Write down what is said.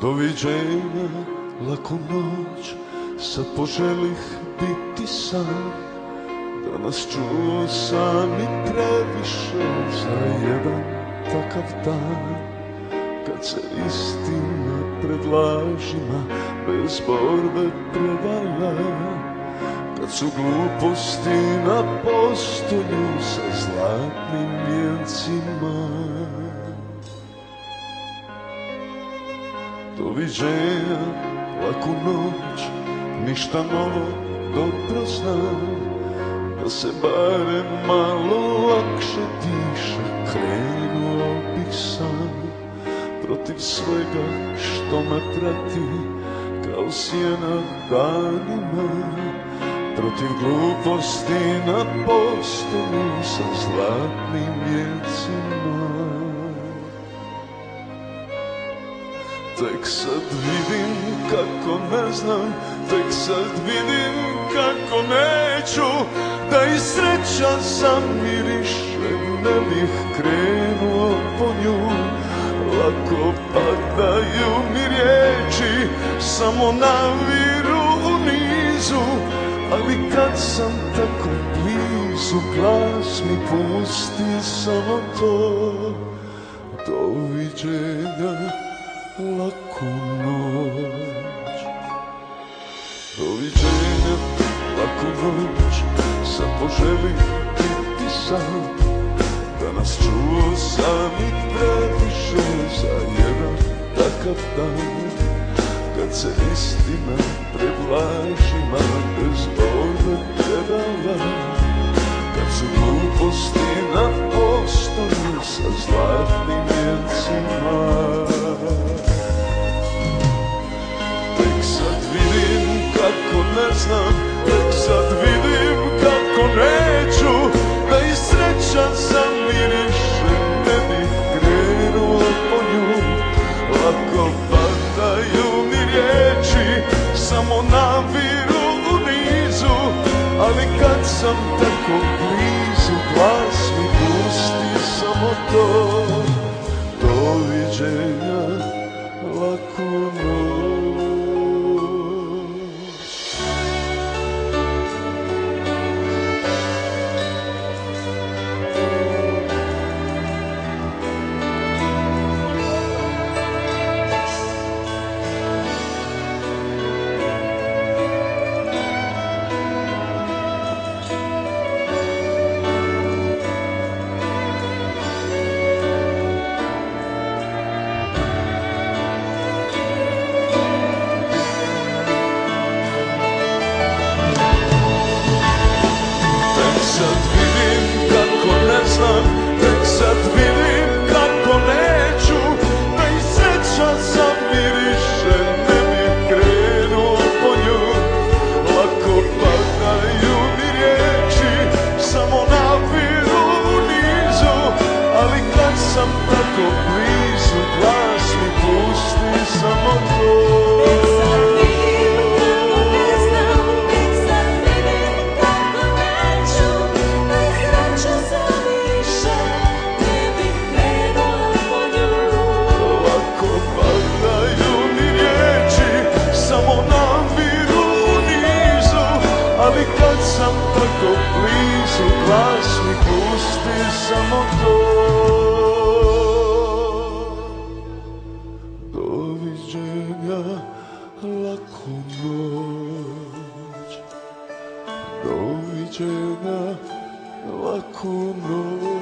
Doviđenja, laku noć, sad poželih biti sam. Danas čuo sam i previše za jedan takav dan. Kad se istina pred lažima bez borbe prevala. Kad su gluposti na postolju sa zlatnim vijencima. Doviđenja, laku noć, ništa novo, dobro znam. Da se barem malo lakše diše, krenuo bih sam. Protiv svega što me prati, kao sjena danima. Protiv gluposti na postolu sa zlatnim vjecima Tek sad vidim kako ne znam, tek sad vidim kako neću. Da i sreća zamiriše, ne bih krenuo po nju. Lako padaju mi riječi, samo naviru u nizu. Ali kad sam tako blizu, glas mi pusti samo to. Doviđenja laku noć. Doviđenja, laku noć Sad poželim biti sam. Danas čuo sam i previše Za jedan takav dan. Kad se istina pred lažima Bez borbe predala. Kad su gluposti na postolju Sa zlatnim vjencima ne znam, tek sad vidim kako neću Da i sreća zamiriše, ne bih krenuo po nju. Lako padaju mi riječi, samo naviru u nizu Ali kad sam tako blizu, glas mi pusti samo to. Doviđenja, Ali kad sam tako blizu, glas mi pusti samo to tako blizu, glas mi pusti samo to. Doviđenja, laku noć. Doviđenja, laku noć